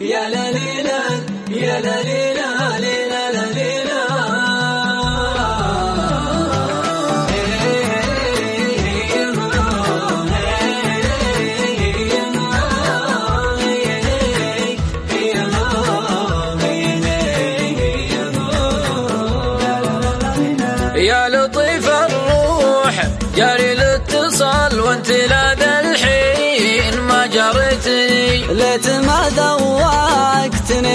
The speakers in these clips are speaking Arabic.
يا لا يا لا لا ليلا يا لطيف الروح جاري الاتصال وانت لا الحين. ما جريتني ليت ما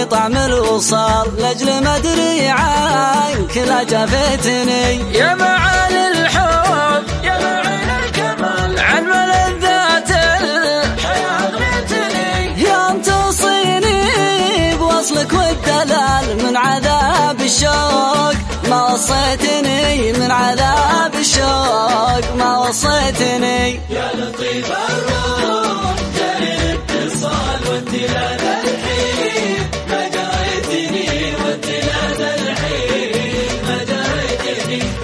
طعم الوصال لأجل ما أدري عنك لا جفتني يا معالي الحب يا معالي الكمال عن ملذات الحياة غنيتني يوم توصيني بوصلك والدلال من عذاب الشوق. ما وصيتني من عذاب الشوق ما وصيتني. يا لطيف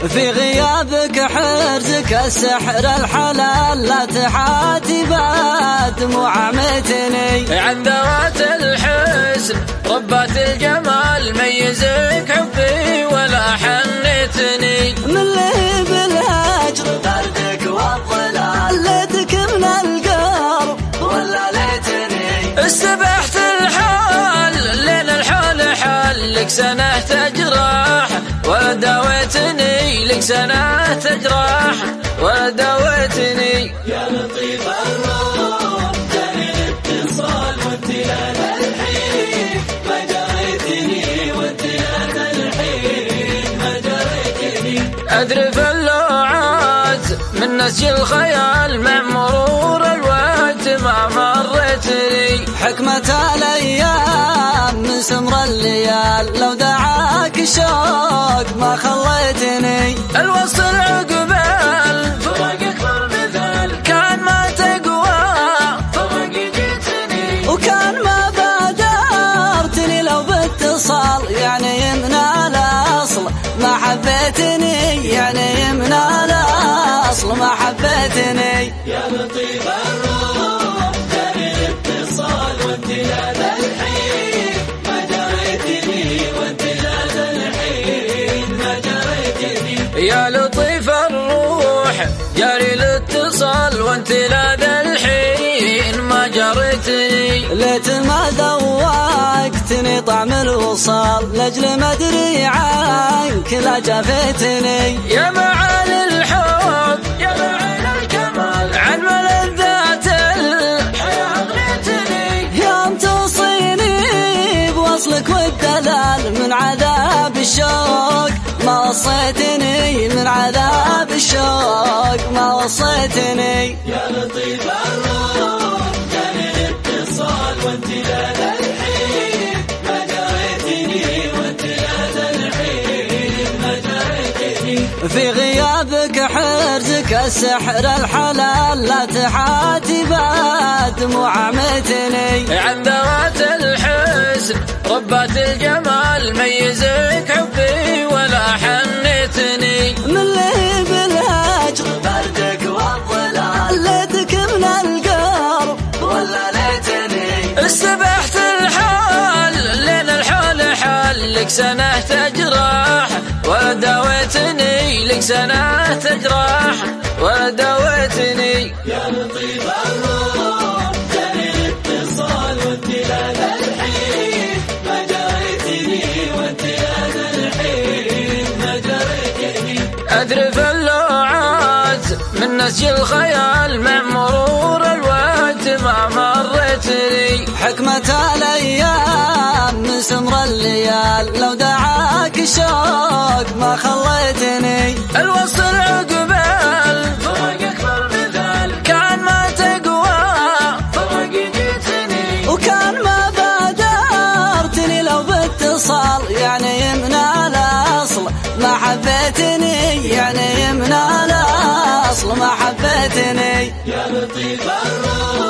في غيابك حرزك السحر الحلال لا تحاتي بعد معامتني عن ذوات الحسن ربات الجمال ميزك حبي ولا حنتني. من لهب الهجر بردك والظلال ليتك من القرب ولا ليتني. استبحت الحال لين الحال حال لك سنة تجرح ولا داويتني لك سنة تجرح ولا داويتني يا لطيف الروح جاني الاتصال وانت لا ما جريتني وانت لا ما جريتني. اللوعات من نسج الخيال مع مرور الوقت ما مرتني حكمة الأيام الوصل عقبال. فرق اكبر مثال كان ما تقوى. فرق جيتني وكان ما بادرتني لو باتصال. يعني من الأصل. ما حبيتني. يعني من الأصل. ما حبيتني. يا لطيف الروح جاري الاتصال وانت لا الروح جاري الاتصال وانت لا الحين ما جريتني. ليت ما ذوقتني طعم الوصال. لأجل ما أدري عنك لا جفتني يا معالي الحب يا معالي الكمال. عن ملذات الحياة غنيتني يوم توصيني بوصلك والدلال من عذاب الشوق. وصيتني من عذاب الشوق ما وصيتني. يا لطيف الروح الاتصال وانت الحين ما جريتني وانت الحين ما جريتني في غيابك حرزك السحر الحلال لا تحاتي بعد معامتني عن ذوات الحسن ربات الجمال ميزك لك سنة تجرح ولا داويتني لك سنة تجرح ولا داويتني يا لطيف الروح جاني الاتصال وانت الحين ما جريتني وانت الحين ما جريتني. اللوعات من نسج الخيال مع لو دعاك الشوق ما خليتني الوصل عقبال فرق أكبر مثال كان ما تقوى فرق جيتني. وكان ما بادرتني. لو باتصال يعني من الأصل ما حبيتني. يعني من الأصل ما حبيتني. يا لطيف الروح